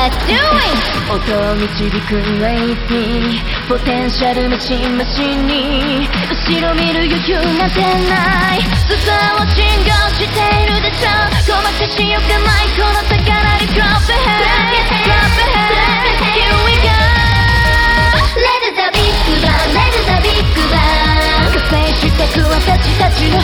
音を導くレイティポテンシャルマシンマシンに後ろ見る余裕なんてない。スターを信号しているでしょ。ごまかしようがないこの魚に Drop the head Drop the head Here we go Let the big bang Let the big bang 加勢してく私たちの